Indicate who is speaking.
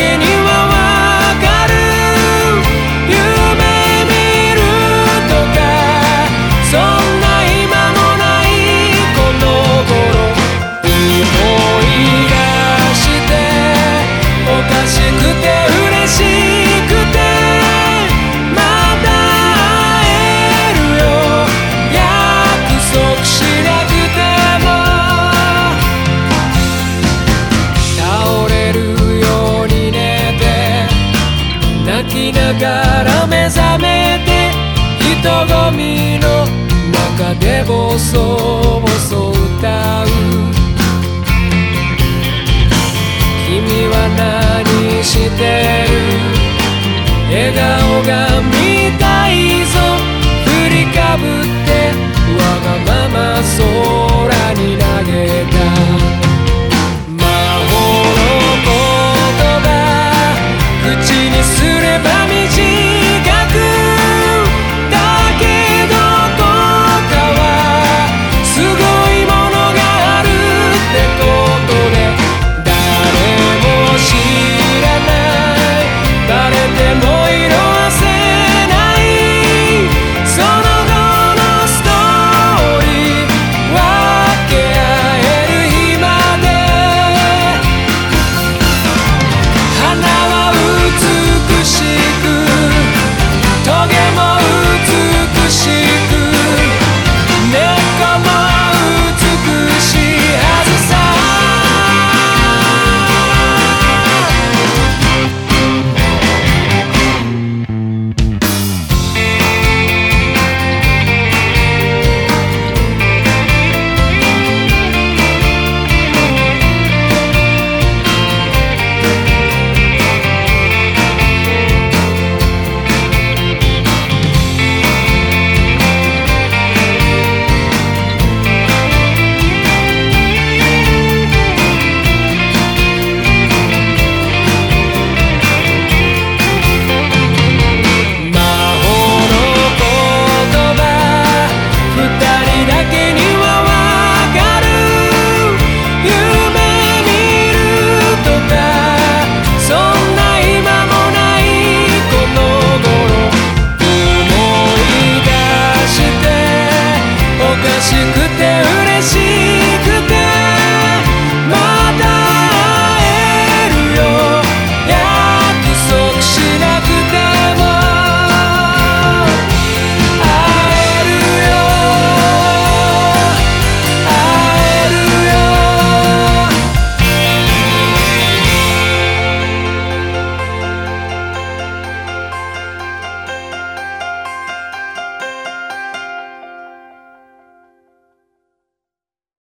Speaker 1: You. 人混みの中で暴走暴走